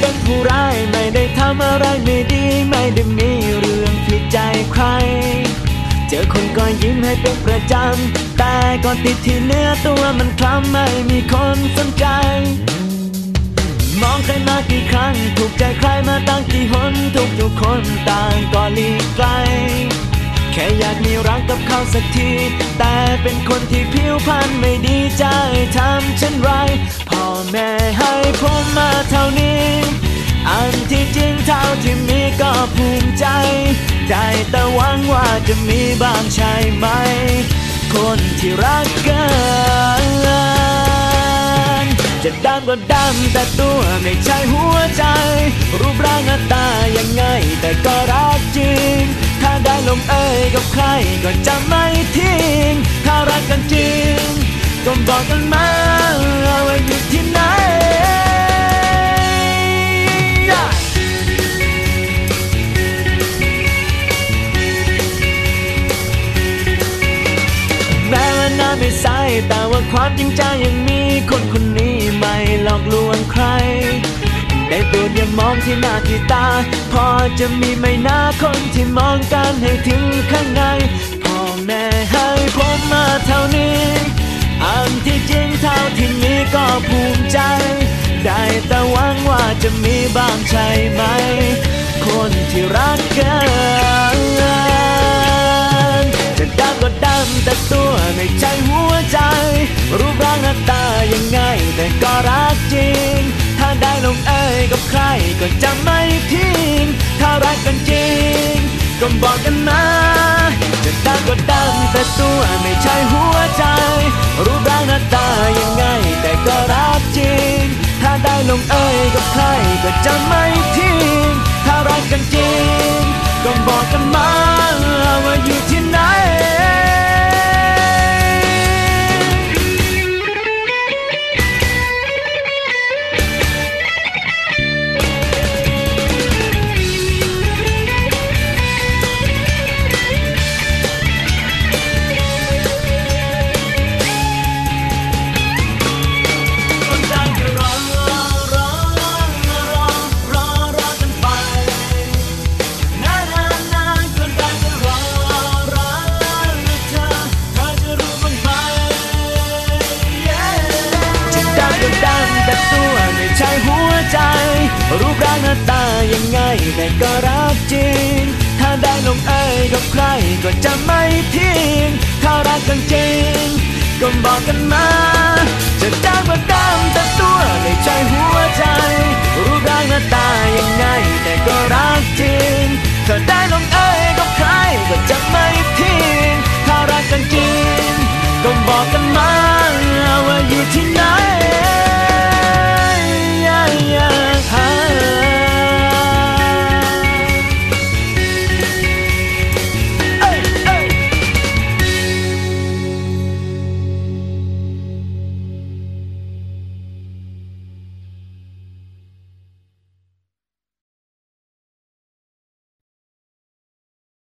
เป็นผู้ร้ายไม่ได้ทำอะไรไม่ดีไม่ได้มีเรื่องผิดใจใคร เจอคนก็ยิ้มให้เป็นประจำ แต่ก่อนติดที่เนื้อตัวมันคล้ำไม่มีคนสนใจ มองใครมากี่ครั้ง ถูกใจใครมาตั้งกี่หนทุกทุกคนต่างก็หลีกไกล แค่อยากมีรักกับเขาสักที แต่เป็นคนที่ผิวพรรณไม่ดีใจทำเช่นไร พ่อแม่ให้ผมมาเท่านี้ อันที่จริงเท่าที่มีก็ภูมิใจ ได้แต่หวังว่าจะมีบ้างใช่ไหม คนที่รักกันจะดำก็ดำแต่ตัวไม่ใช่หัวใจ รูปร่างหน้าตา บอกกันมาว่าอยู่ที่ไหนแม้ว่าน้าไม่ใสแต่ว่าความจริงใจยังมีคนคนนี้ไม่หลอกลวงใครได้โปรดอย่ามองที่หน้าที่ตา พอจะมีไม่น่าคนที่มองกันให้ถึงข้างในพ่อแม่ให้ผมมาเท่านี้ ที่จริงเท่าที่มีก็ภูมิใจ ได้แต่หวังว่าจะมีบ้างใช่ไหม คนที่รักกันจะดำก็ดำแต่ตัวไม่ใช่หัวใจ รูปร่างหน้าตายังไงแต่ก็รักจริง ถ้าได้ลงเอยกับใครก็จะไม่ทิ้ง ถ้ารักกันจริง ก็บอกกันมา จะดำก็ดำแต่ตัวไม่ใช่หัว ถ้าได้ลงเอยกับใครก็จะไม่ทิ้งถ้ารักกันจริงก็บอกกันมา แต่ก็รักจริง ถ้าได้ลงเอยกับใครก็จะไม่ทิ้ง ถ้ารักกันจริง ก็บอกกันมา จะจ้างมาตามแต่ตัวในใจหัวใจ รูปร่างหน้าตายังไง แต่ก็รักจริง